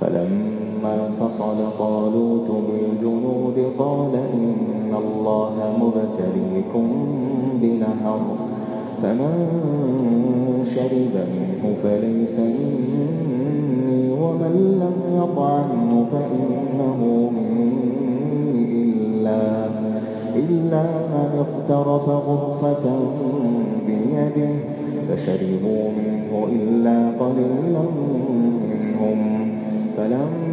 فلما فصل طالوت بالجنود قال إن الله مبتليكم بنهر فمن شرب منه فليس مني ومن لم يطعمه فإنه مني إلا, إلا من اقترف غرفة بيده فشربوا منه إلا قليلا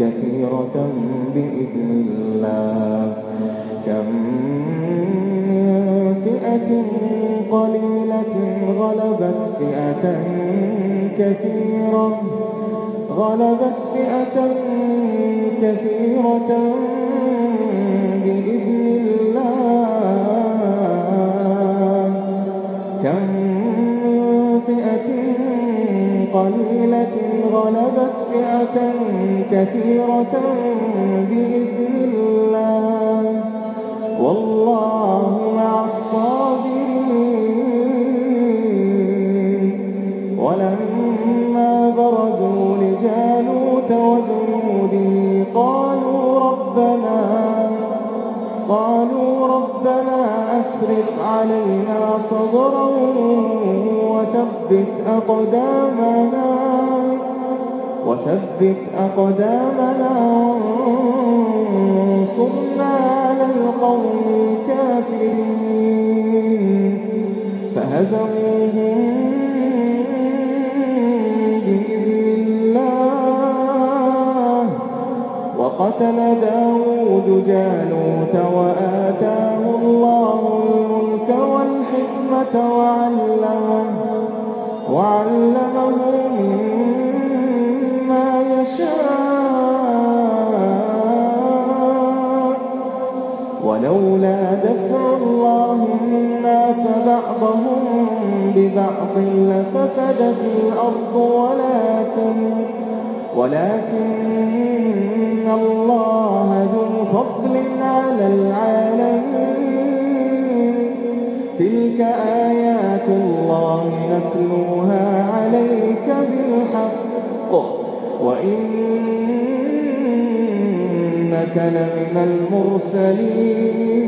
كثيرة بإذن الله. كم من فئة قليلة غلبت فئة كثيرة، غلبت فئة كثيرة بإذن الله. كم من فئة قليلة غلبت فئة كثيرة بإذن الله. والله أفرق علينا صبرا وثبت أقدامنا وثبت أقدامنا وانصرنا على القوم الكافرين فهزموهم بإذن الله وقتل داود جالوت وآتاه ببعض لفسدت الأرض ولكن ولكن الله ذو فضل على العالمين. تلك آيات الله نتلوها عليك بالحق. وإنك لمن المرسلين.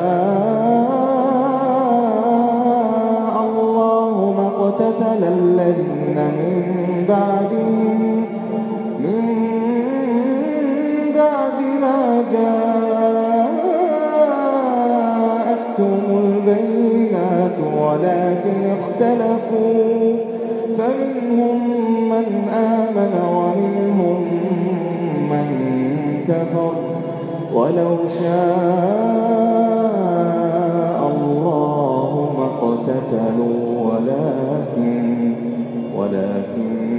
ما اقتتل الذين من بعدهم من بعد ما جاءتهم البينات ولكن اختلفوا. فمنهم من آمن ومنهم من كفر. ولو شاء الله ما اقتتلوا. ولكن